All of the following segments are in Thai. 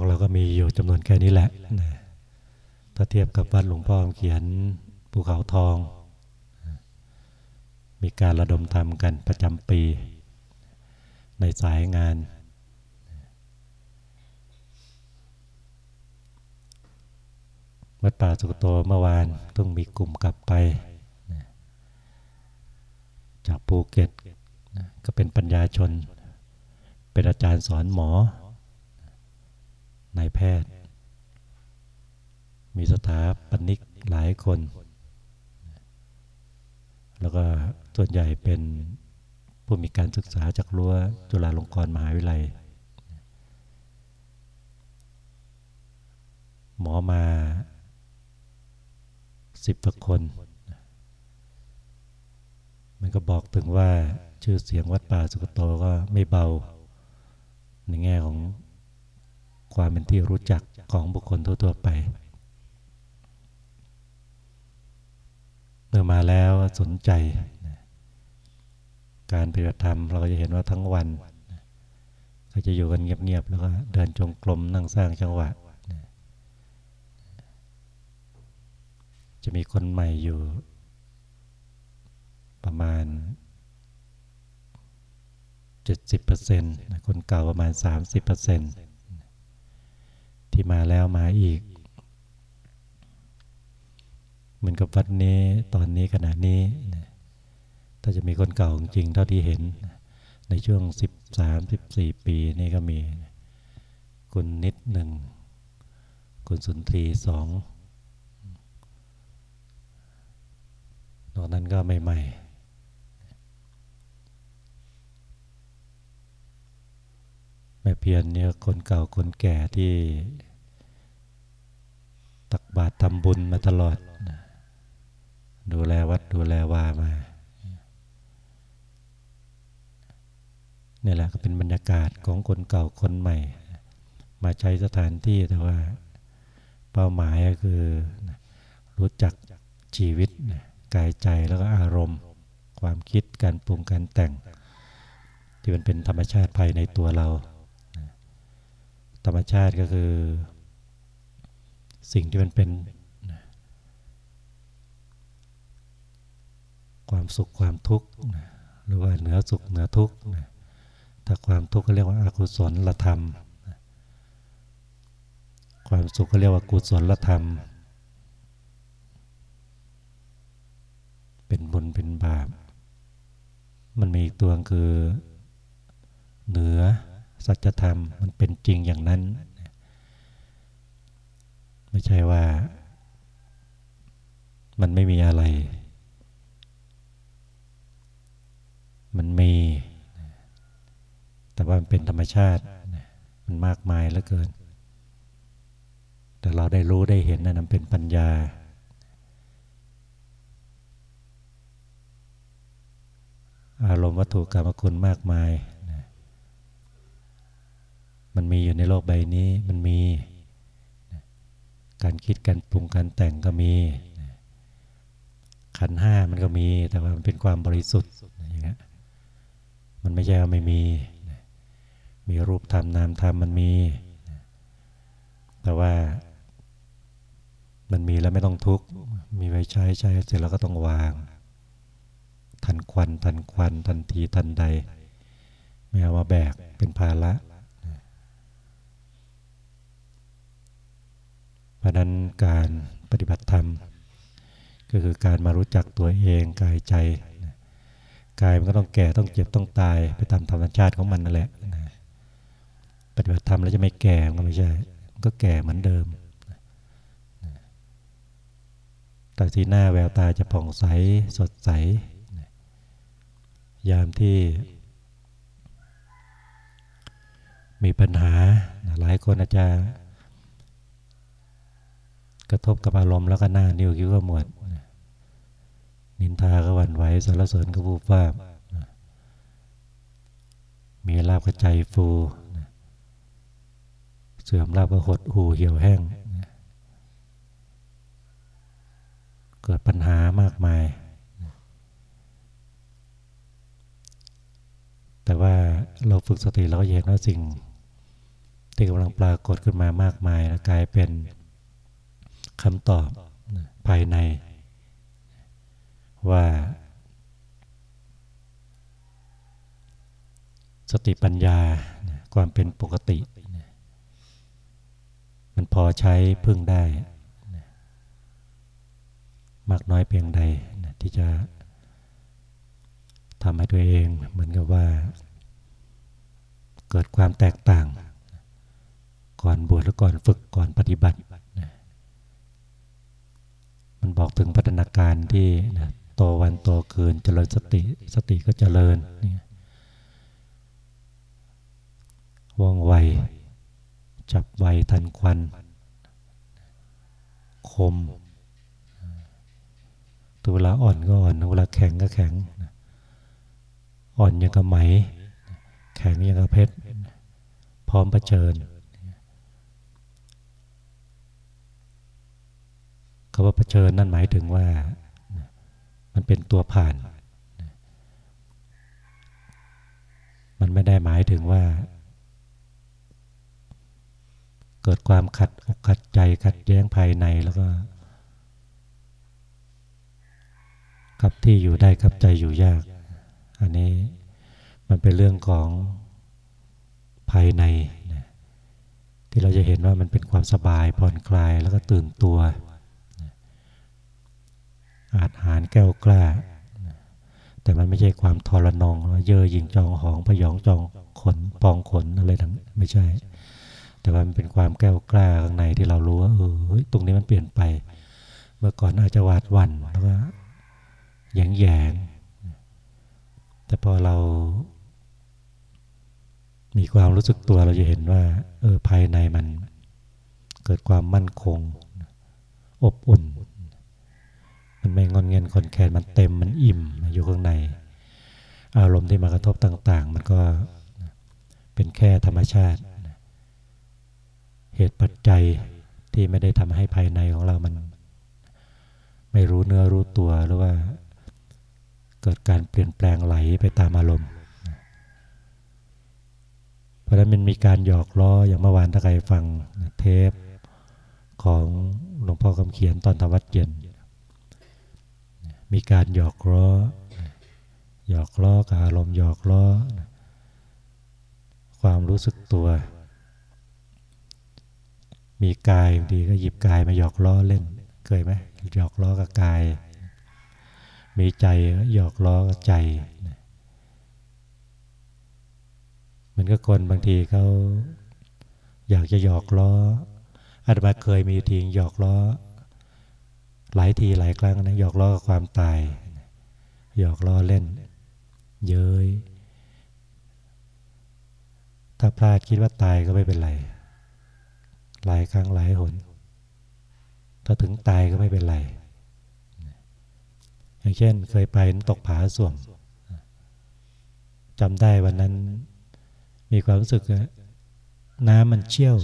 ของเราก็มีอยู่จำนวนแค่นี้แหละนะถ้าเทียบกับวัดหลวงพ่อเขียนภูเขาทอง มีการระดมทำกันประจำปี ในสายงาน วัดป่าสุกโตเมื่อวานต้องมีกลุ่มกลับไป จากภูเก็ตก็เป็นปัญญาชน เป็นอาจารย์สอนหมอ นายแพทย์ มีสถาปนิกหลายคน แล้วก็ส่วนใหญ่เป็นผู้มีการศึกษาจากรั้วจุฬาลงกรณ์มหาวิทยาลัย หมอมาสิบกว่าคน มันก็บอกถึงว่าชื่อเสียงวัดป่าสุกโตก็ไม่เบา ในแง่ของ ความเป็นที่รู้จักของบุคคลทั่วๆไป เมื่อมาแล้วสนใจ การปฏิบัติธรรมเราก็จะเห็นว่าทั้งวันก็จะอยู่กันเงียบๆแล้วก็เดินจงกรมนั่งสร้างจังหวะ จะมีคนใหม่อยู่ประมาณ 70%คนเก่าประมาณ 30% ที่มาแล้วมาอีก เหมือนกับวัดนี้ตอนนี้ขณะนี้ถ้าจะมีคนเก่าจริงเท่าที่เห็น ในช่วง 13-14 ปีนี่ก็มีคุณนิดหนึ่งคุณสุนทรีสองนอกนั้นก็ใหม่ๆ แม่เพียรเนี่ยคนเก่าคนแก่ที่ ตักบาตรทำบุญมาตลอด ดูแลวัดดูแลวามาเนี่ยแหละก็เป็นบรรยากาศของคนเก่าคนใหม่ มาใช้สถานที่แต่ว่าเป้าหมายก็คือรู้จักชีวิตกายใจแล้วก็อารมณ์ ความคิดการปรุงการแต่ง ที่มันเป็นธรรมชาติภายในตัวเรา ธรรมชาติก็คือ สิ่งที่มันเป็นความสุขความทุกข์หรือว่าเหนือสุขเหนือทุกข์ถ้าความทุกข์ก็เรียกว่าอากุศลละธรรม ความสุขก็เรียกว่ากุศลละธรรม เป็นบุญเป็นบาป มันมีอีกตัวคือเหนือ สัจธรรมมันเป็นจริงอย่างนั้น ไม่ใช่ว่า มันไม่มีอะไร มันมี แต่ว่ามันเป็นธรรมชาติ มันมากมายเหลือเกิน แต่เราได้รู้ได้เห็นนั่นเป็นปัญญา อารมณ์วัตถุกรรมคุณมากมาย มันมีอยู่ในโลกใบนี้มันมี การคิดการปรุงการแต่งก็มี ขันห้ามันก็มี แต่ว่ามันเป็นความบริสุทธิ์อย่างเงี้ยมันไม่ใช่ว่าไม่มี มีรูปธรรมนามธรรมมันมี แต่ว่ามันมีแล้วไม่ต้องทุกข์ มีไว้ใช้ใช้เสร็จแล้วก็ต้องวาง ทันควัน ทันควัน ทันทีทันใด ไม่เอามาแบกเป็นภาระ เพราะนั้นการปฏิบัติธรรม ก็คือการมารู้จักตัวเองกายใจกายมันก็ต้องแก่ต้องเจ็บต้องตายไปตามธรรมชาติของมันนั่นแหละปฏิบัติธรรมแล้วจะไม่แก่ก็ไม่ใช่ก็แก่เหมือนเดิมแต่สีหน้าแววตาจะผ่องใสสดใส ยามที่ มีปัญหาหลายคนอาจจะ กระทบกับอารมณ์แล้วก็หน้านิ้วคิ้วก็หมดนินทาก็หวั่นไหวสารเสริญก็วูบวาบมีลาบกระใจฟูเสื่อมลาบก็หดหูเหี่ยวแห้ง เกิดปัญหามากมาย แต่ว่าเราฝึกสติเราก็เห็นว่าสิ่งที่กำลังปรากฏขึ้นมามากมายนะกลายเป็น คำตอบภายใน ว่า สติปัญญาความเป็นปกติ มันพอใช้พึ่งได้ มากน้อยเพียงใดที่จะทำให้ตัวเองเหมือนกับว่า เกิดความแตกต่าง ก่อนบวชหรือก่อนฝึกก่อนปฏิบัติ มันบอกถึงพัฒนาการที่โตวันโตคืนเจริญสติสติก็เจริญว่องไว จับไวทันควัน คม ตัวเวลาอ่อนก็อ่อนเวลาแข็งก็แข็ง อ่อนยังกับไหม แข็งยังกับเพชร พร้อมประเจิญ คำว่าประเจิญนั่นหมายถึงว่ามันเป็นตัวผ่าน มันไม่ได้หมายถึงว่า เกิดความขัดอกขัดใจขัดแย้งภายในแล้วก็กับที่อยู่ได้กับใจอยู่ยาก อันนี้มันเป็นเรื่องของภายใน ที่เราจะเห็นว่ามันเป็นความสบายผ่อนคลายแล้วก็ตื่นตัว อาจหารแก้วกล้า แต่มันไม่ใช่ความทรนองเย่อหยิ่งจองหองพยองจองขนปองขนอะไรทั้งไม่ใช่ แต่ว่ามันเป็นความแก้วกล้าข้างในที่เรารู้ว่าเออตรงนี้มันเปลี่ยนไป เมื่อก่อนอาจจะวาดวันแล้วก็แยงแยงแต่พอเรา มีความรู้สึกตัวเราจะเห็นว่า เออภายในมัน เกิดความมั่นคง อบอุ่น ไม่งอนเงินคนแคนมันเต็มมันอิ่มอยู่ข้างใน อารมณ์ที่มากระทบต่าง ๆ มันก็เป็นแค่ธรรมชาติ เหตุปัจจัยที่ไม่ได้ทำให้ภายในของเรามัน ไม่รู้เนื้อรู้ตัวหรือว่าเกิดการเปลี่ยนแปลงไหลไปตามอารมณ์ เพราะฉะนั้นมันมีการหยอกล้ออย่างเมื่อวานถ้าใครฟังเทปของหลวงพ่อคำเขียนตอนทวัดเย็น มีการหยอกล้อ หยอกล้อกับอารมณ์หยอกล้อ ความรู้สึกตัว มีกายดีก็หยิบกายมาหยอกล้อเล่น เคยไหมหยอกล้อกับกาย มีใจหยอกล้อกับใจ มันก็คนบางทีเขาอยากจะหยอกล้ออาตมาเคยมีทีหยอกล้อ หลายทีหลายครั้งนะหยอกล้อกับความตาย หยอกล้อเล่น เย้ยถ้าพลาดคิดว่าตายก็ไม่เป็นไร หลายครั้งหลายหน ถ้าถึงตายก็ไม่เป็นไร อย่างเช่น เคยไปตกผาส่วมจำได้วันนั้น มีความรู้สึกน้ำมันเชี่ยว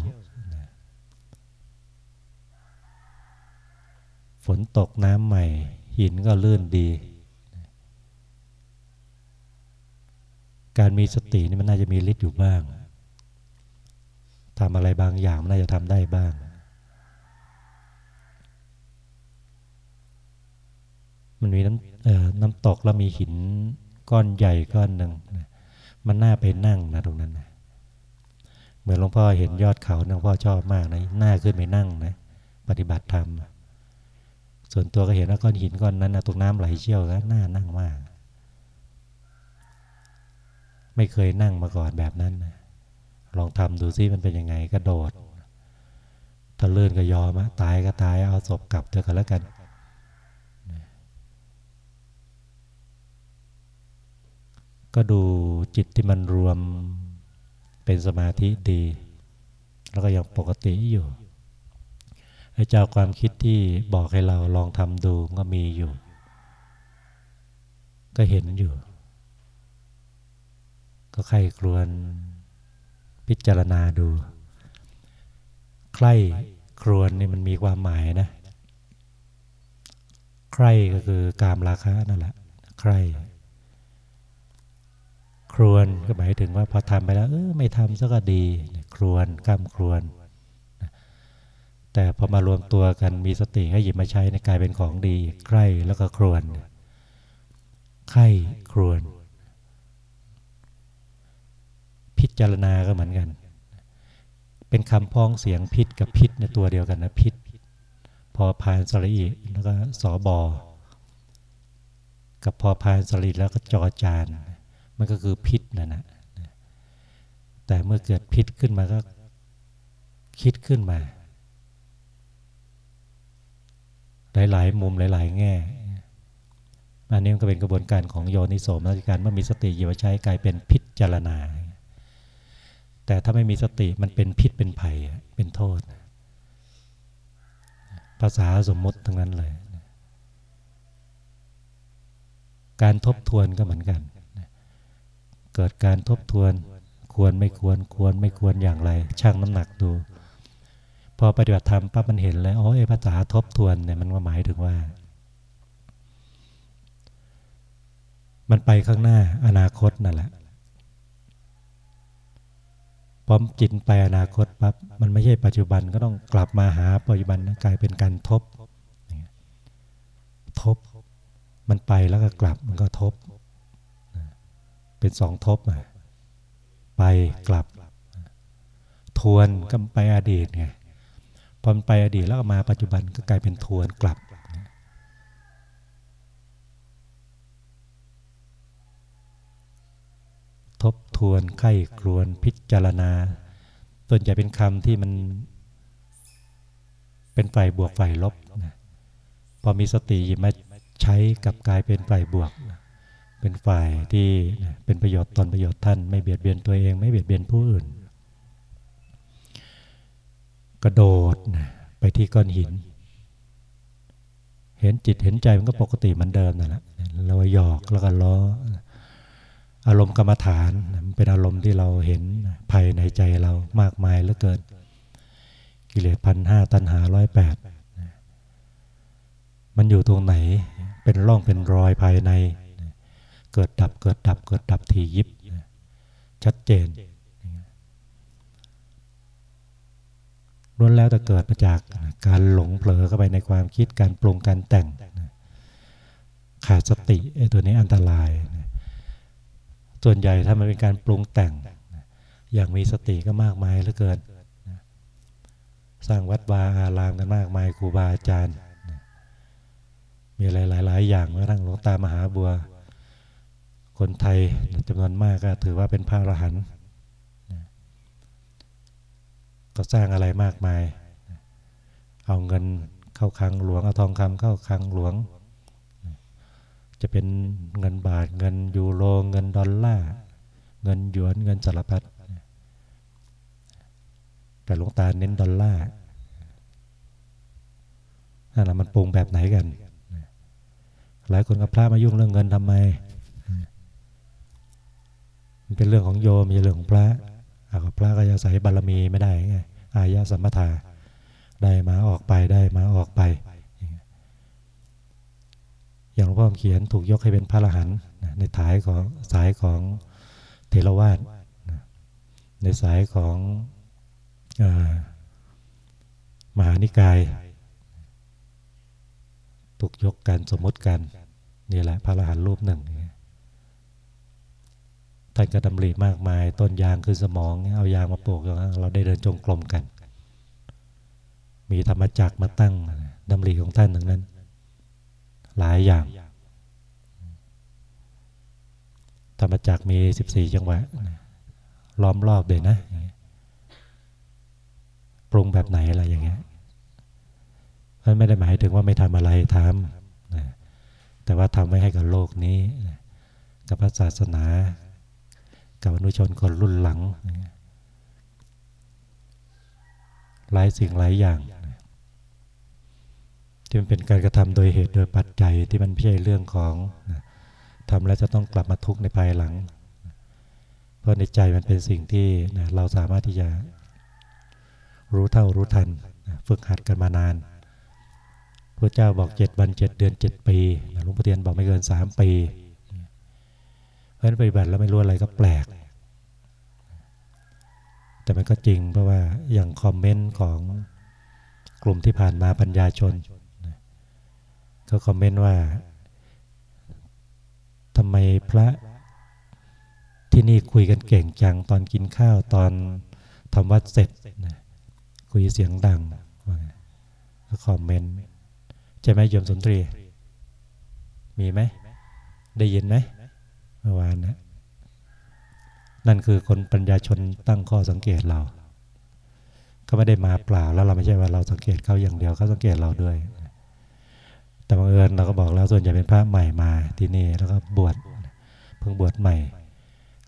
ฝนตกน้ำใหม่ หินก็ลื่นดี การมีสตินี่มันน่าจะมีฤทธิ์อยู่บ้างทำอะไรบางอย่างมันน่าจะทำได้บ้าง มันมีน้ำน้ำตกแล้วมีหินก้อนใหญ่ก้อนหนึ่งมันน่าไปนั่งนะตรงนั้นนะเหมือนหลวงพ่อเห็นยอดเขาหลวงพ่อชอบมากนะน้าขึ้นไปนั่งนะ ปฏิบัติธรรม ส่วนตัวก็เห็นว่าก้อนหินก้อนนั้นนะตรงน้ำไหลเชี่ยวแล้วน่านั่งมาก ไม่เคยนั่งมาก่อนแบบนั้นนะลองทำดูซิมันเป็นยังไงกระโดดถ้าเลื่อนก็ยอมะตายก็ตายเอาศพกลับเถอะกันแล้วกัน ก็ดูจิตที่มันรวมเป็นสมาธิดี แล้วก็ยังปกติอยู่ ไอ้เจ้าความคิดที่บอกให้เราลองทำดูก็มีอยู่ ก็เห็นอยู่ ก็ใครครวนพิจารณาดู ใครครวนนี่มันมีความหมายนะ ใครก็คือกามราคะนั่นแหละ ใคร ครวนก็หมายถึงว่าพอทำไปแล้ว เออไม่ทำซะก็ดี ครวนก้ามครวน แต่พอมารวมตัวกันมีสติให้หยิบมาใช้ในกลายเป็นของดีใคร่แล้วก็ครวนไข้ครวน พิจารณาก็เหมือนกัน เป็นคำพ้องเสียงพิษกับพิษในตัวเดียวกันนะพิษ พอพานสระอีแล้วก็สอบอกับพอพานสระอีแล้วก็จอจาน มันก็คือพิษนั่นนะแต่เมื่อเกิดพิษขึ้นมาก็คิดขึ้นมา หลาย ๆ มุมหลาย ๆ แง่อันนี้ก็เป็นกระบวนการของโยนิโสมนสิการเมื่อมีสติอยู่ใช้กลายเป็นพิจารณา แต่ถ้าไม่มีสติมันเป็นพิษเป็นภัยเป็นโทษ ภาษาสมมติทั้งนั้นเลย การทบทวนก็เหมือนกัน เกิดการทบทวนควรไม่ควรควรไม่ควรอย่างไร ช่างน้ำหนักดู พอปฏิบัติธรรมปั๊บมันเห็นเลยอ๋อไอ้ภาษาทบทวนเนี่ยมันหมายถึงว่า มันไปข้างหน้าอนาคตนั่นแหละพร้อมจิตไปอนาคตปั๊บมันไม่ใช่ปัจจุบันก็ต้องกลับมาหาปัจจุบันนะกลายเป็นการทบทบ มันไปแล้วก็กลับมันก็ทบ เป็นสองทบอะไปกลับ ทวนก็ไปอดีตไง พอมันไปอดีตแล้วก็มาปัจจุบันก็กลายเป็นทวนกลับ ทบทวนไข้ครวนพิจารณาส่วนใหญ่เป็นคำที่มัน เป็นฝ่ายบวกฝ่ายลบนะพอมีสติมาใช้กับกลายเป็นฝ่ายบวก เป็นฝ่ายที่เป็นประโยชน์ตนประโยชน์ท่าน ไม่เบียดเบียนตัวเอง ไม่เบียดเบียนผู้อื่น กระโดดไปที่ก้อนหิน เห็นจิตเห็นใจมันก็ปกติเหมือนเดิมนั่นแหละเราหยอกแล้วก็ล้ออารมณ์กรรมฐานมันเป็นอารมณ์ที่เราเห็นภายในใจเรามากมายเหลือเกิน กิเลสพันห้าตัณหาร้อยแปดมันอยู่ตรงไหนเป็นร่องเป็นรอยภายใน เกิดดับเกิดดับเกิดดับทียิบ ชัดเจน ล้วนแล้วแต่เกิดมาจากการหลงเผลอเข้าไปในความคิดการปรุงการแต่ง ขาดสติไอ้ตัวนี้อันตราย ส่วนใหญ่ถ้ามันเป็นการปรุงแต่ง อย่างมีสติก็มากมายเหลือเกินสร้างวัดวาอารามกันมากมายครูบาอาจารย์ มีหลายๆอย่างแม้กระทั่งหลวงตามหาบัว คนไทยจำนวนมากก็ถือว่าเป็นพระอรหันต์ ก็สร้างอะไรมากมาย เอาเงินเข้าคลังหลวง เอาทองคำเข้าคลังหลวง จะเป็นเงินบาทเงินยูโรเงินดอลลาร์เงินหยวนเงินสารพัดแต่หลวงตาเน้นดอลลาร์นั่นแหละมันปรุงแบบไหนกัน หลายคนกับพระมายุ่งเรื่องเงินทำไม มันเป็นเรื่องของโยมไม่ใช่เรื่องของพระ พระก็จะใส่บารมีไม่ได้ไงอายะสัมปทาได้มาออกไปได้มาออกไป อย่างหลวงพ่อเขียนถูกยกให้เป็นพระอรหันต์ในสายของสายของเทรวาสในสายของมหานิกาย ถูกยกกันสมมติกันนี่แหละพระอรหันต์รูปหนึ่ง ท่านก็ดำริมากมาย ต้นยางคือสมอง เอายางมาปลูกเราได้เดินจงกรมกัน มีธรรมจักมาตั้งดำริของท่านทั้งนั้น หลายอย่าง ธรรมจักมีสิบสี่จังหวะล้อมรอบเลยนะปรุงแบบไหนอะไรอย่างเงี้ยมันไม่ได้หมายถึงว่าไม่ทำอะไรทำแต่ว่าทำไว้ให้กับโลกนี้ กับพระศาสนา กับอนุชนคนรุ่นหลัง หลายสิ่งหลายอย่างที่มันเป็นการกระทำโดยเหตุโดยปัจจัยที่มันไม่ใช่เรื่องของทำแล้วจะต้องกลับมาทุกข์ในภายหลัง เพราะในใจมันเป็นสิ่งที่เราสามารถที่จะรู้เท่ารู้ทันฝึกหัดกันมานานพระเจ้าบอกเจ็ดวันเจ็ดเดือนเจ็ดปีหลวงพ่อเทียนบอกไม่เกินสามปี ราะนั้นปฏิบัติแล้วไม่รู้อะไรก็แปลก แต่มันก็จริงเพราะว่าอย่างคอมเมนต์ของกลุ่มที่ผ่านมาปัญญาชนก็คอมเมนต์ว่าทำไมพระที่นี่คุยกันเก่งจังตอนกินข้าวตอนทำวัดเสร็จนะคุยเสียงดังก็คอมเมนต์ใช่ไหมโยมสุนทรี มีไหม ได้ยินไหม เมื่อวานนะนั่นคือคนปัญญาชนตั้งข้อสังเกตเราเขาไม่ได้มาเปล่าแล้วเราไม่ใช่ว่าเราสังเกตเขาอย่างเดียวเขาสังเกตเราด้วย แต่บังเอิญเราก็บอกแล้วส่วนใหญ่เป็นพระใหม่มาที่นี่แล้วก็บวชเพิ่งบวชใหม่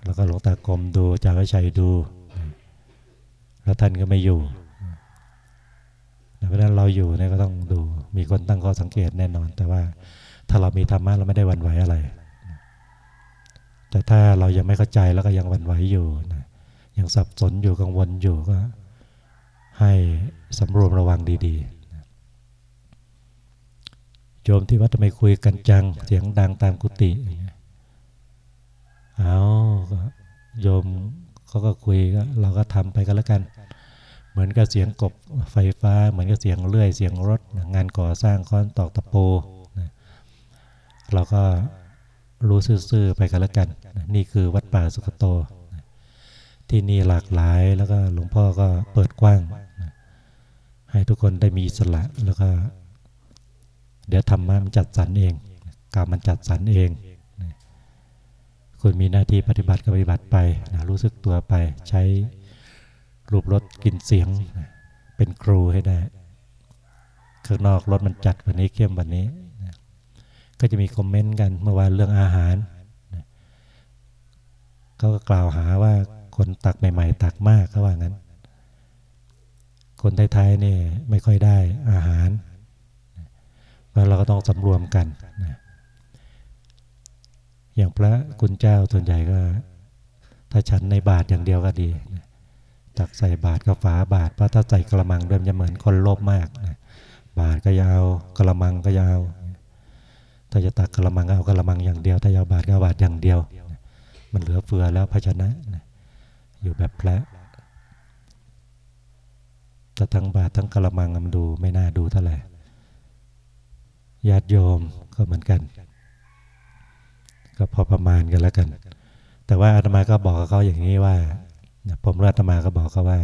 แล้วก็หลวงตากรมดูจาวิชัยดู แล้วท่านก็ไม่อยู่เพราะฉะนั้นเราอยู่เนี่ยก็ต้องดูมีคนตั้งข้อสังเกตแน่นอน แต่ว่าถ้าเรามีธรรมะเราไม่ได้วันไหวอะไร แต่ถ้าเรายังไม่เข้าใจแล้วก็ยังวันไหวอยู่นะยังสับสนอยู่กังวลอยู่ก็ ให้สำรวมระวังดีๆโยมที่วัดทำไมคุยกันจัง เสียงดังตามกุฏิเอาโยมเขาก็คุยก็เราก็ทำไปกันแล้วกัน เหมือนกับเสียงกบไฟฟ้า เหมือนกับเสียงเลื่อย เสียงรถ งานก่อสร้างค้อนตอกตะปูเราก็ รู้ซื่อๆไปกันแล้วกัน นี่คือวัดป่าสุขโต ที่นี่หลากหลายแล้วก็หลวงพ่อก็เปิดกว้าง ให้ทุกคนได้มีสละแล้วก็ เดี๋ยวธรรมะมันจัดสรรเองกรรมมันจัดสรรเองคุณมีหน้าที่ปฏิบัติก็ปฏิบัติไปนะรู้สึกตัวไปใช้รูปรสกินเสียง เป็นครูให้ได้ ข้างนอกรถมันจัดวันนี้เข้มวันนี้ ก็จะมีคอมเมนต์กันเมื่อวานเรื่องอาหารเขาก็กล่าวหาว่าคนตักใหม่ ๆ ตักมากเขาว่างั้น คนไทยๆนี่ไม่ค่อยได้อาหารเพราะเราก็ต้องสำรวมกันนะอย่างพระคุณเจ้าส่วนใหญ่ก็ ถ้าฉันในบาทอย่างเดียวก็ดีตักใส่บาทก็ฝาบาทเพราะถ้าใส่กระมังเดิมจะเหมือนคนโลภมากนะบาทก็ยาวกระมังก็ยาว ถ้าจะตักกระมังเอากระมังอย่างเดียว ถ้ายาบาทก็บาทอย่างเดียว มันเหลือเฟือแล้วภาชนะอยู่แบบพระแต่ทั้งบาททั้งกระมังมันดูไม่น่าดูเท่าไหร่ญาติโยมก็เหมือนกัน ก็พอประมาณกันแล้วกัน แต่ว่าอาตมาก็บอกเขาอย่างนี้ว่า ผมรัตมาก็บอกเขาว่า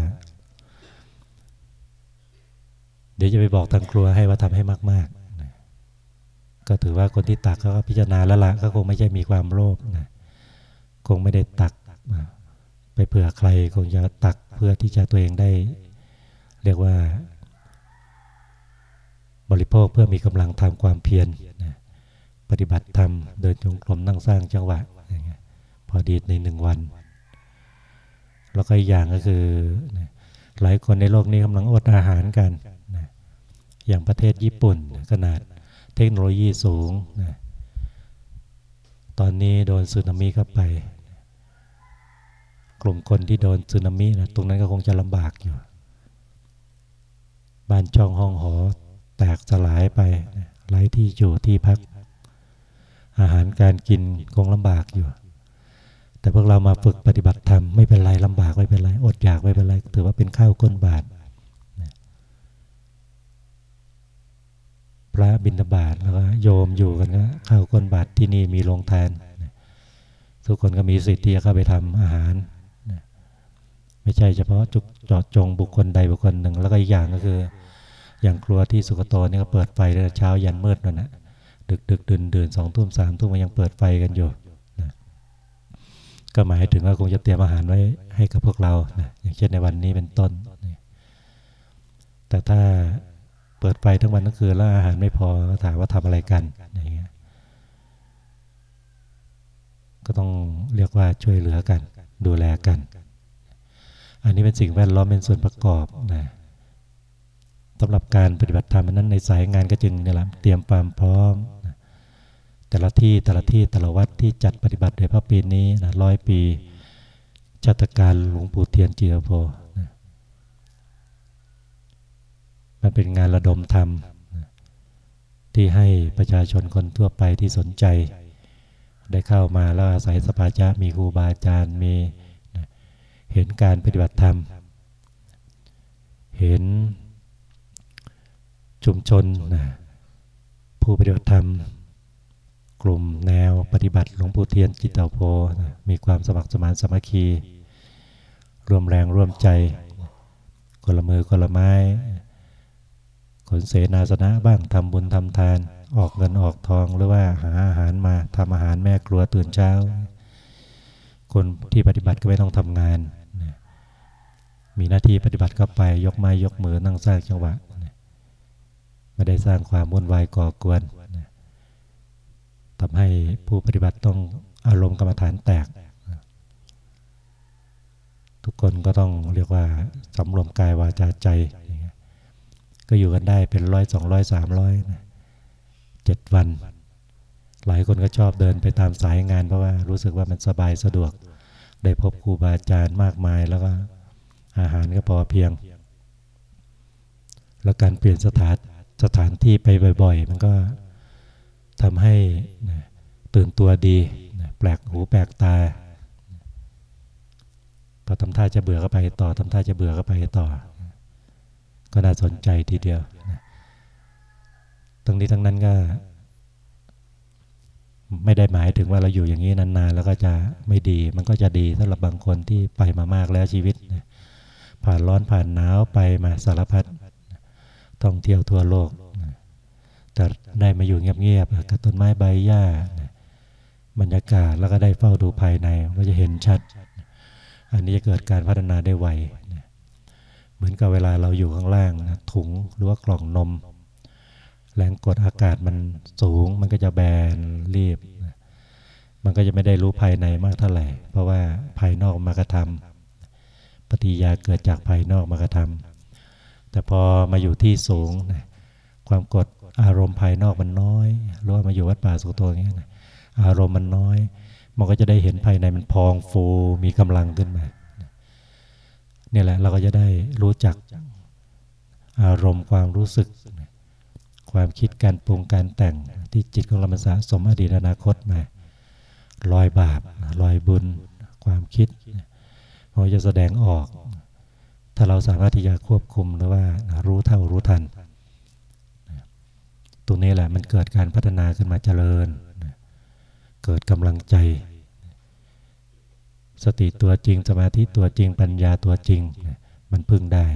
เดี๋ยวจะไปบอกทางครัวให้ว่าทำให้มาก ๆ ก็ถือว่าคนที่ตักเขาก็พิจารณาแล้วละก็คงไม่ใช่มีความโลภนะคงไม่ได้ตักไปเผื่อใครคงจะตักเพื่อที่จะตัวเองได้ เรียกว่า บริโภคเพื่อมีกำลังทำความเพียรนะปฏิบัติธรรมเดินจงกรมนั่งสร้างจังหวะพอดีในหนึ่งวัน แล้วก็อีกอย่างก็คือนะหลายคนในโลกนี้กำลังอดอาหารกันนะอย่างประเทศญี่ปุ่นขนาด เทคโนโลยีสูงนะตอนนี้โดนสึนามิเข้าไป กลุ่มคนที่โดนสึนามินะตรงนั้นก็คงจะลำบากอยู่ บ้านช่องห้องหอแตกสลายไปไร้ที่อยู่ที่พัก อาหารการกินคงลำบากอยู่ แต่พวกเรามาฝึกปฏิบัติธรรมไม่เป็นไรลำบากไม่เป็นไร อดอยากไม่เป็นไร ถือว่าเป็นข้าวก้นบาท พระบิณฑบาตแล้วก็โยมอยู่กันก็เข้าก้นบาตรที่นี่มีโรงทาน ทุกคนก็มีสิทธิ์ที่จะเข้าไปทำอาหาร ไม่ใช่เฉพาะจุกจอดจงบุคคลใดบุคคลหนึ่ง แล้วก็อีกอย่างก็คือ อย่างครัวที่สุกโตนี่ก็เปิดไฟตั้งแต่เช้ายันมืดนั่นแหะดึกดึกดื่นดื่นสองทุ่มสามทุ่มมันยังเปิดไฟกันอยู่นะก็หมายถึงว่าคงจะเตรียมอาหารไว้ให้กับพวกเรานะอย่างเช่นในวันนี้เป็นต้น แต่ถ้า เปิดไฟทั้งวันทั้งคืนแล้วอาหารไม่พอถามว่าทำอะไรกันอย่างเงี้ยก็ต้องเรียกว่าช่วยเหลือกัน ดูแลกัน อันนี้เป็นสิ่งแวดล้อมเป็นส่วนประกอบนะสำหรับการปฏิบัติธรรมนั้นในสายงานก็จึงเนี่ยแหละเตรียมความพร้อมนะแต่ละที่แต่ละที่แต่ละวัดที่จัดปฏิบัติในพระปีนี้นะร้อยปีจัตการหลวงปู่เทียนจีรโพ มันเป็นงานระดมธรรม ที่ให้ประชาชนคนทั่วไปที่สนใจ ได้เข้ามาแล้วอาศัยสภาจะมีครูบาอาจารย์มีเห็นการปฏิบัติธรรม เห็นชุมชนนะผู้ปฏิบัติธรรม กลุ่มแนวปฏิบัติหลวงปู่เทียนจิตเตาโพนะมีความสมัครสมานสามัคคี ร่วมแรงร่วมใจคนละมือคนละไม้ ขนเสนาสนะบ้างทำบุญทำทาน ออกเงินออกทองหรือว่าหาอาหารมาทำอาหารแม่ครัวตื่นเช้า คนที่ปฏิบัติก็ไม่ต้องทำงาน มีหน้าที่ปฏิบัติก็ไปยกไม้ยกมือนั่งสร้างจังหวะไม่ได้สร้างความวุ่นวายก่อกวนทำให้ผู้ปฏิบัติต้องอารมณ์กรรมฐานแตก ทุกคนก็ต้องเรียกว่าสำรวมกายวาจาใจ ก็อยู่กันได้เป็นร้อยสองร้อยสามร้อยเจ็ดวัน หลายคนก็ชอบเดินไปตามสายงานเพราะว่ารู้สึกว่ามันสบายสะดวก ได้พบครูบาอาจารย์มากมายแล้วก็อาหารก็พอเพียง แล้วการเปลี่ยนสถานสถานที่ไปบ่อย ๆ มันก็ทำให้ตื่นตัวดีแปลกหูแปลกตาพอทำท่าจะเบื่อก็ไปต่อทำท่าจะเบื่อก็ไปต่อ ก็น่าสนใจทีเดียวตรงนี้ทั้งนั้นก็ ไม่ได้หมายถึงว่าเราอยู่อย่างนี้นานๆ แล้วก็จะไม่ดี มันก็จะดีสำหรับบางคนที่ไปมามากแล้วชีวิตผ่านร้อนผ่านหนาวไปมาสารพัดท่องเที่ยวทั่วโลกแต่ได้มาอยู่เงียบๆกับต้นไม้ใบหญ้าบรรยากาศแล้วก็ได้เฝ้าดูภายในก็จะเห็นชัด อันนี้จะเกิดการพัฒนาได้ไว เหมือนกับเวลาเราอยู่ข้างล่างนะถุงหรือว่ากล่องนม แรงกดอากาศมันสูง มันก็จะแบนรีบ มันก็จะไม่ได้รู้ภายในมากเท่าไหร่ เพราะว่าภายนอกมากระทำปฏิยาเกิดจากภายนอกมากระทำแต่พอมาอยู่ที่สูงนะความกดอารมณ์ภายนอกมันน้อยหรือว่ามาอยู่วัดป่าสุโตอย่างเงี้ยนะอารมณ์มันน้อย มันก็จะได้เห็นภายในมันพองฟูมีกำลังขึ้นมา เนี่ยแหละเราก็จะได้รู้จักอารมณ์ความรู้สึก ความคิดการปรุงการแต่งที่จิตของเรามันสะสมอดีตอนาคตมาลอยบาปลอยบุญ ความคิดมันจะแสดงออก ถ้าเราสามารถที่จะควบคุมหรือว่ารู้เท่ารู้ทัน ตรงนี้แหละมันเกิดการพัฒนาขึ้นมาเจริญ เกิดกำลังใจ สติตัวจริง สมาธิตัวจริง ปัญญาตัวจริง มันพึ่งได้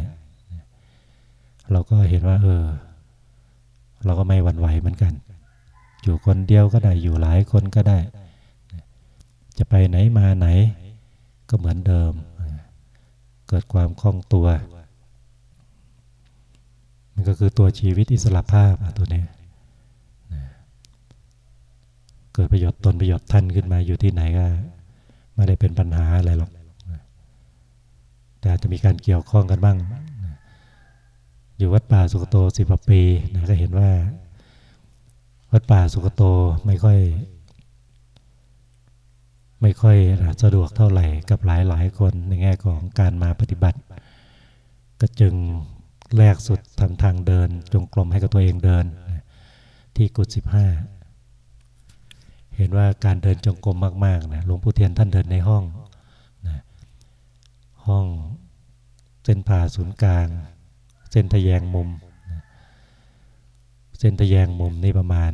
เราก็เห็นว่า เออ เราก็ไม่หวั่นไหวเหมือนกัน อยู่คนเดียวก็ได้อยู่หลายคนก็ได้ จะไปไหนมาไหน ก็เหมือนเดิม เกิดความคล่องตัว มันก็คือตัวชีวิตอิสระภาพตัวนี้เกิดประโยชน์ตนประโยชน์ท่านขึ้นมาอยู่ที่ไหนก็ ไม่ได้เป็นปัญหาอะไรหรอกแต่จะมีการเกี่ยวข้องกันบ้าง อยู่วัดป่าสุกโตสิบปีนะก็เห็นว่า วัดป่าสุกโตไม่ค่อย ไม่ค่อยสะดวกเท่าไหร่กับหลายหลายคนในแง่ของการมาปฏิบัติ ก็จึงแรกสุดทำทางเดิน จงกรมให้กับตัวเองเดิน ที่กุศสิบห้า เห็นว่าการเดินจงกรมมากๆนะหลวงปู่เทียนท่านเดินในห้องนะห้องเส้นผ่าศูนย์กลาง เส้นทะแยงมุมนะเส้นทะแยงมุมนี่ประมาณ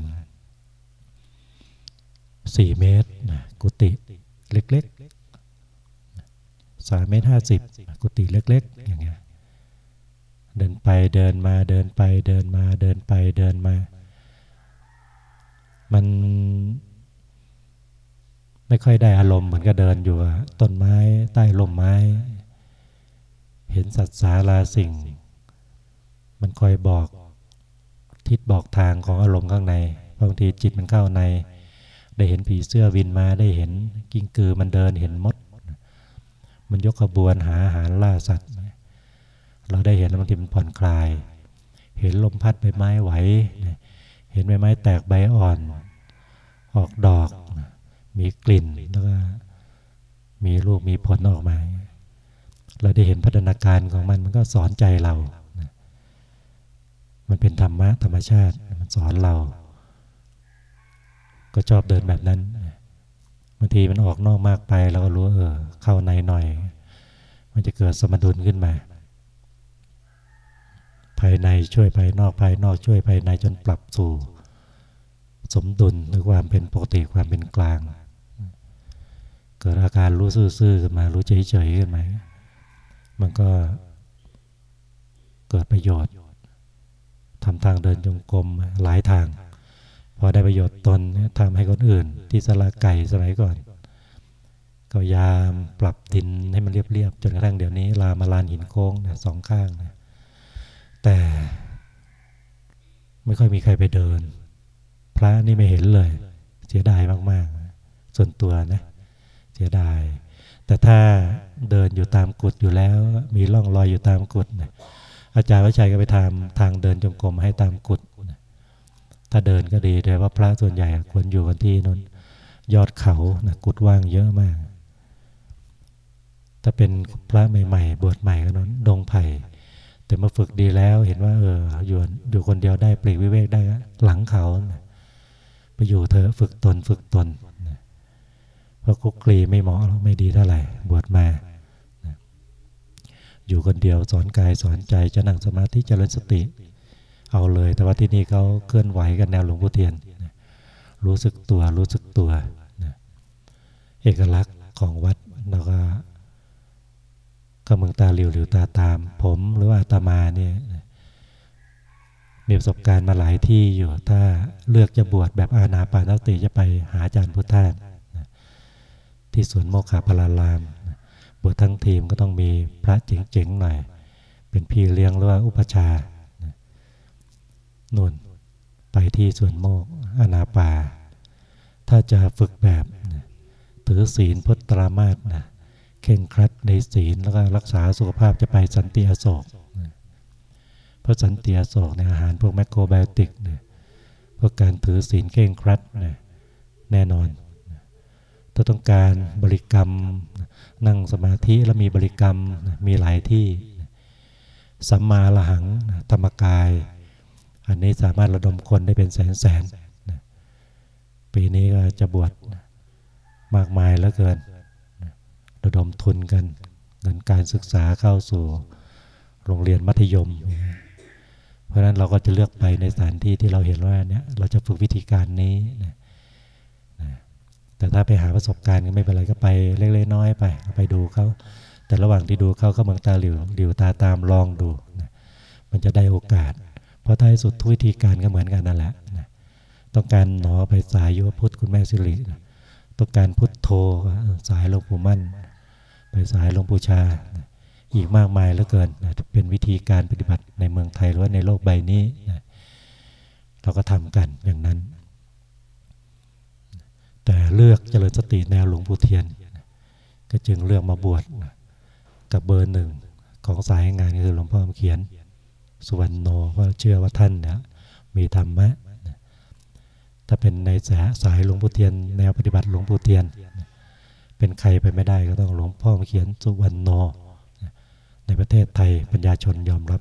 4 เมตรนะกุฏิเล็กๆสามเมตรห้าสิบกุฏิเล็ก ๆ อย่างเงี้ยเดินไปเดินมาเดินไปเดินมาเดินไปเดินมา มัน ไม่ค่อยได้อารมณ์เหมือนกับเดินอยู่ต้นไม้ใต้ลมไม้ เห็นสัตว์สาราสิ่ง มันคอยบอกทิศบอกทางของอารมณ์ข้างในบางทีจิตมันเข้าใน ได้เห็นผีเสื้อวินมาได้เห็นกิ้งกือมันเดินเห็นมด มันยกขบวนหาอาหารล่าสัตว์ เราได้เห็นแล้วบางทีมันผ่อนคลาย เห็นลมพัดใบไม้ไหว เห็นใบไม้แตกใบอ่อน ออกดอก มีกลิ่นแล้วก็มีรูปมีผลออกมา เราได้เห็นพัฒนาการของมันมันก็สอนใจเรา มันเป็นธรรมะธรรมชาติมันสอนเรา ก็ชอบเดินแบบนั้นบางทีมันออกนอกมากไปเราก็รู้เออเข้าในหน่อย มันจะเกิดสมดุลขึ้นมา ภายในช่วยภายนอกภายนอกช่วยภายในจนปรับสู่ สมดุลหรือความเป็นปกติความเป็นกลาง เกิดอาการรู้ซื่อๆขึ้นมา รู้เฉยๆขึ้นมามันก็เกิดประโยชน์ทำทางเดินจงกรมหลายทาง พอได้ประโยชน์ตนทำให้คนอื่น ที่สละไก่สมัยก่อน ก็ยามปรับดินให้มันเรียบๆจนกระทั่งเดี๋ยวนี้ ลามาลานหินโค้งนะสองข้างนะแต่ไม่ค่อยมีใครไปเดิน พระนี่ไม่เห็นเลย เสียดายมากๆ ส่วนตัวนะ สียดาย แต่ถ้าเดินอยู่ตามกุฏอยู่แล้ว มีร่องรอยอยู่ตามกุฏนะอาจารย์วิชัยก็ไปทำทางเดินจงกรมให้ตามกุฏถ้าเดินก็ดีแต่ว่าพระส่วนใหญ่ควรอยู่กันที่นนยอดเขานะกุฏว่างเยอะมาก ถ้าเป็นพระใหม่ๆบวชใหม่ก็นั้นดงไผ่แต่มาฝึกดีแล้วเห็นว่าเอออยู่อยู่คนเดียวได้ปลีกวิเวกได้หลังเขาไปอยู่เธอฝึกตนฝึกตน เพราะกุกลีไม่เหมาะไม่ดีเท่าไหร่บวชมาอยู่คนเดียวสอนกายสอนใจจะนั่งสมาธิเจริญสติ เอาเลย แต่ว่าที่นี่เขาเคลื่อนไหวกันแนวหลวงพ่อเทียน รู้สึกตัวรู้สึกตัวเอกลักษณ์ของวัดแล้วก็ก็มึงตาเหลียวหรือตาตาม ผมหรือว่าตามาเนี่ยมีประสบการณ์มาหลายที่อยู่ถ้าเลือกจะบวชแบบอาณาปานสติจะไปหาอาจารย์พุทธาน ที่สวนโมคคาพลารามบวชทั้งทีมก็ต้องมีพระเจ๋งๆหน่อย เป็นพี่เลี้ยงหรือว่าอุปชานุ่นไปที่สวนโมกอนาป่า ถ้าจะฝึกแบบถือศีลพุทธรามาสนะเข่งครัดในศีลแล้วก็รักษาสุขภาพจะไปสันติอโศกเพราะสันติอโศกในอาหารพวกแมคโครไบโอติกเนี่ยพวกการถือศีลเข่งครัดเนี่ยแน่นอน ถ้าต้องการบริกรรม นั่งสมาธิแล้วมีบริกรรมมีหลายที่ สัมมาละหังธรรมกาย อันนี้สามารถระดมคนได้เป็นแสนแสนปีนี้ก็จะบวชมากมายเหลือเกิน ระดมทุนกันเงินการศึกษาเข้าสู่โรงเรียนมัธยม เพราะฉะนั้นเราก็จะเลือกไปในสถานที่ที่เราเห็นว่าเนี่ยเราจะฝึกวิธีการนี้นะ แต่ถ้าไปหาประสบการณ์ก็ไม่เป็นไรก็ไปเล็กๆน้อยไปไปดูเขาแต่ระหว่างที่ดูเขาก็เมืองตาหลิวหลิวตาตามลองดูนะมันจะได้โอกาส เพราะท้ายสุดทุกวิธีการก็เหมือนกันนั่นแหละนะต้องการหนอไปสายยุวพุทธคุณแม่สิรินะต้องการพุทธโธสายหลวงปู่มั่น ไปสายหลวงปู่ชานะอีกมากมายเหลือเกินนะเป็นวิธีการปฏิบัติในเมืองไทยหรือว่าในโลกใบนี้นะเราก็ทำกันอย่างนั้น เลือกเจริญสติแนวหลวงปู่เทียน ก็จึงเลือกมาบวชกับเบอร์หนึ่งของสายงานคือหลวงพ่อเขียน สุวรรณโนเพราะเชื่อว่าท่านเนี่ยมีธรรมะถ้าเป็นในสายหลวงปู่เทียน แนวปฏิบัติหลวงปู่เทียน เป็นใครไปไม่ได้ก็ต้องหลวงพ่อเขียนสุวรรณโน ในประเทศไทยปัญญาชนยอมรับ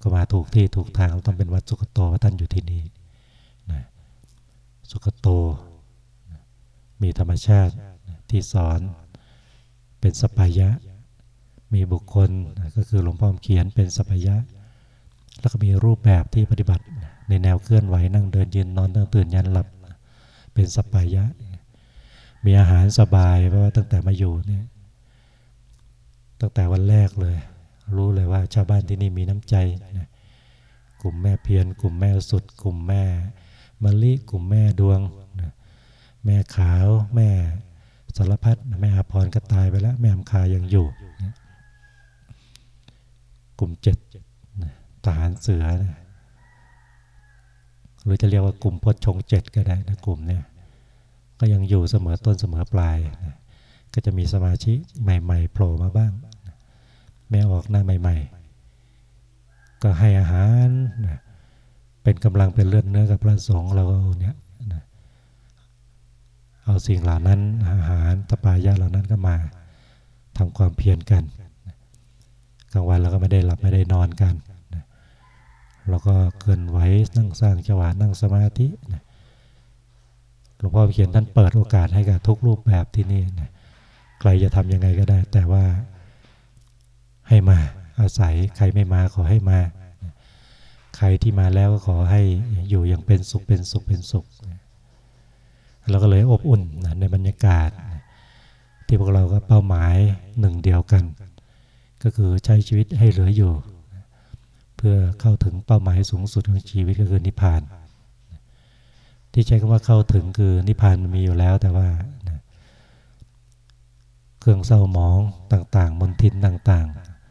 ก็มาถูกที่ถูกทางต้องเป็นวัดสุกโตท่านอยู่ที่นี่สุกโต มีธรรมชาติที่สอนเป็นสปายะ มีบุคคลก็คือหลวงพ่อเขียนเป็นสปายะ แล้วก็มีรูปแบบที่ปฏิบัติในแนวเคลื่อนไหวนั่งเดินยืนนอนตั้งตื่นยันหลับเป็นสปายะ มีอาหารสบายเพราะว่าตั้งแต่มาอยู่เนี่ยตั้งแต่วันแรกเลย รู้เลยว่าชาวบ้านที่นี่มีน้ำใจกลุ่มแม่เพียรกลุ่มแม่สุด กลุ่มแม่มะลิกลุ่มแม่ดวง แม่ขาวแม่สารพัดแม่อาพรก็ตายไปแล้ว แม่อำคายังอยู่ กลุ่มเจ็ดทหารเสือหรือจะเรียกว่ากลุ่มพดชงเจ็ดก็ได้นะกลุ่มเนี่ยก็ยังอยู่เสมอต้นเสมอปลายก็จะมีสมาชิกใหม่ๆโผล่มาบ้าง แม่ออกหน้าใหม่ ๆ ก็ให้อาหารเป็นกำลังเป็นเลือดเนื้อกับพระสงฆ์เราเนี่ย เอาสิ่งเหล่านั้นอาหารตปายาเหล่านั้นก็มาทำความเพียรกันกลางวันเราก็ไม่ได้หลับไม่ได้นอนกันเราก็เกินไหวนั่งสร้างจังหวะนั่งสมาธิหลวงพ่อเขียนท่านเปิดโอกาสให้กับทุกรูปแบบที่นี่ใครจะทำยังไงก็ได้ แต่ว่าให้มาอาศัยใครไม่มาขอให้มา ใครที่มาแล้วก็ขอให้อยู่อย่างเป็นสุขเป็นสุขเป็นสุข เราก็เลยอบอุ่นในบรรยากาศ ที่พวกเราก็เป้าหมายหนึ่งเดียวกัน ก็คือใช้ชีวิตให้เหลืออยู่ เพื่อเข้าถึงเป้าหมายสูงสุดของชีวิตก็คือนิพพาน ที่ใช้คำว่าเข้าถึงคือนิพพานมันมีอยู่แล้วแต่ว่าเครื่องเศร้าหมองต่างๆ มนทินต่าง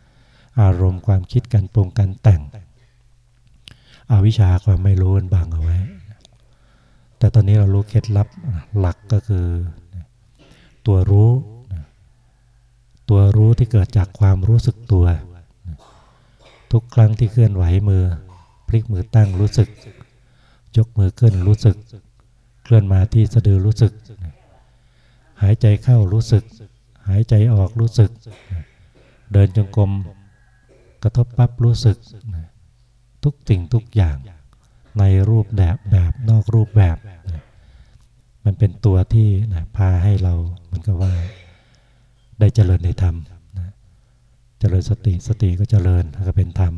ๆ อารมณ์ความคิดการปรุงการแต่ง อวิชาความไม่รู้มันบังเอาไว้ แต่ตอนนี้เรารู้เคล็ดลับหลักก็คือ ตัวรู้ ตัวรู้ที่เกิดจากความรู้สึกตัว ทุกครั้งที่เคลื่อนไหวมือ พลิกมือตั้งรู้สึก ยกมือขึ้นรู้สึก เคลื่อนมาที่สะดือรู้สึก หายใจเข้ารู้สึก หายใจออกรู้สึก เดินจงกรมกระทบปั๊บรู้สึก ทุกสิ่งทุกอย่าง ในรูปแบบแบบนอกรูปแบบมันเป็นตัวที่นะพาให้เราเหมือนกับว่า ได้เจริญในธรรมนะเจริญสติสติก็เจริญก็เป็นธรรม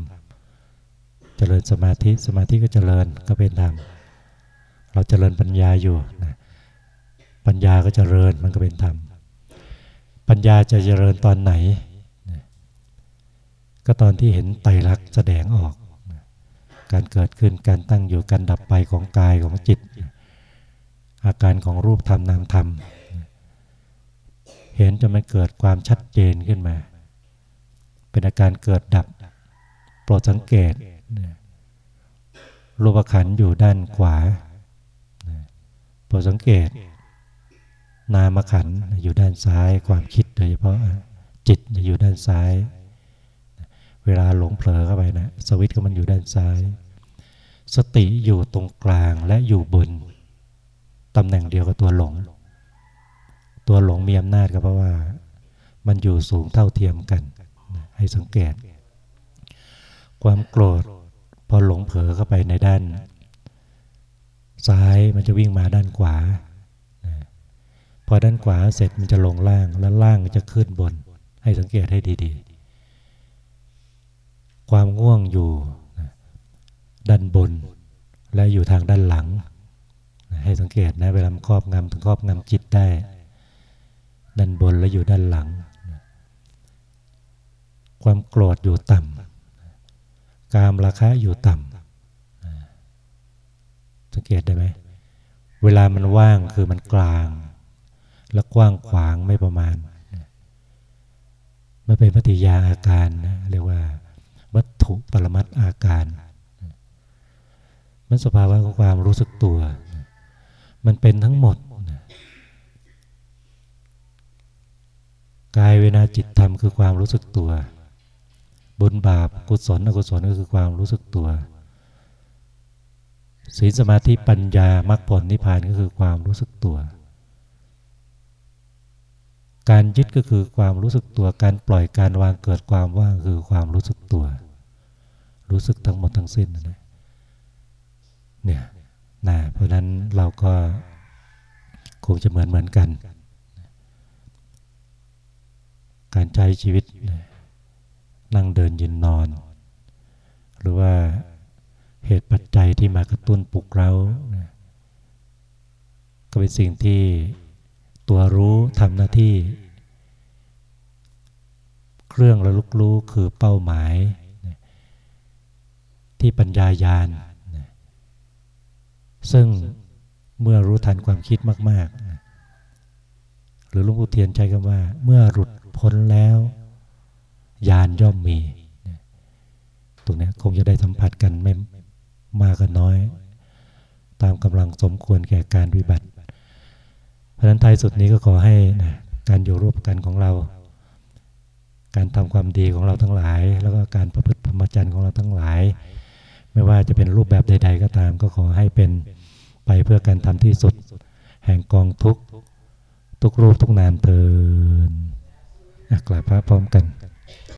เจริญสมาธิสมาธิก็เจริญก็เป็นธรรม เราเจริญปัญญาอยู่นะปัญญาก็เจริญมันก็เป็นธรรม ปัญญาจะเจริญตอนไหน ก็ตอนที่เห็นไตรลักษณ์แสดงออก การเกิดขึ้นการตั้งอยู่การดับไปของกายของจิต อาการของรูปธรรมนามธรรม เห็นจนมันเกิดความชัดเจนขึ้นมา เป็นอาการเกิดดับ โปรดสังเกตรูปขันอยู่ด้านขวาโปรดสังเกต นามขันอยู่ด้านซ้ายความคิดโดยเฉพาะจิตจะอยู่ด้านซ้าย เวลาหลงเผลอเข้าไปนะสวิตก็มันอยู่ด้านซ้าย สติอยู่ตรงกลางและอยู่บนตำแหน่งเดียวกับตัวหลง ตัวหลงมีอำนาจก็เพราะว่า มันอยู่สูงเท่าเทียมกันให้สังเกต ความโกรธพอหลงเผลอเข้าไปในด้าน ซ้ายมันจะวิ่งมาด้านขวาพอด้านขวาเสร็จมันจะลงล่างแล้วล่างจะขึ้นบน ให้สังเกตให้ดีๆ ความง่วงอยู่ด้านบน และอยู่ทางด้านหลัง ให้สังเกตนะเวลาครอบงำถึงครอบงำจิตได้ ด้านบนและอยู่ด้านหลัง ความโกรธอยู่ต่ำกามราคะอยู่ต่ำสังเกตได้ไหมเวลามันว่างคือมันกลาง และกว้างขวางไม่ประมาณ ไม่เป็นปฏิยาอาการนะเรียกว่า วัตถุปรมัตอาการ มันสภาวะของความรู้สึกตัว มันเป็นทั้งหมดกายเวนาจิตธรรมคือความรู้สึกตัว บุญบาปกุศลอกุศลก็คือความรู้สึกตัวศีลสมาธิปัญญามรรคผลนิพพานก็คือความรู้สึกตัว การยึดก็คือความรู้สึกตัว การปล่อยการวางเกิดความว่างคือความรู้สึกตัว รู้สึกทั้งหมดทั้งสิ้นนะเนี่ยนะเพราะนั้นเราก็คงจะเหมือนเหมือนกัน การใช้ชีวิตนั่งเดินยืนนอน หรือว่าเหตุปัจจัยที่มากระตุ้นปลุกเรา ก็เป็นสิ่งที่ ตัวรู้ทำหน้าที่ เครื่องระลึกรู้คือเป้าหมาย ที่ปัญญายาณซึ่งเมื่อรู้ทันความคิดมาก ๆ หรือหลวงปู่เทียนใช้คำว่า เมื่อหลุดพ้นแล้วยานย่อมมี ตรงนี้คงจะได้สัมผัสกันไม่มากกันน้อย ตามกำลังสมควรแก่การวิบัติ เพราะนั้นท้ายสุดนี้ก็ขอให้นะการอยู่ร่วมกันของเรา การทำความดีของเราทั้งหลาย แล้วก็การประพฤติพรหมจรรย์ของเราทั้งหลาย ไม่ว่าจะเป็นรูปแบบใด ๆ ก็ตาม ก็ขอให้เป็นไปเพื่อการทำที่สุด แห่งกองทุกทุกรูปทุกนามเทินกลับพระพร้อมกัน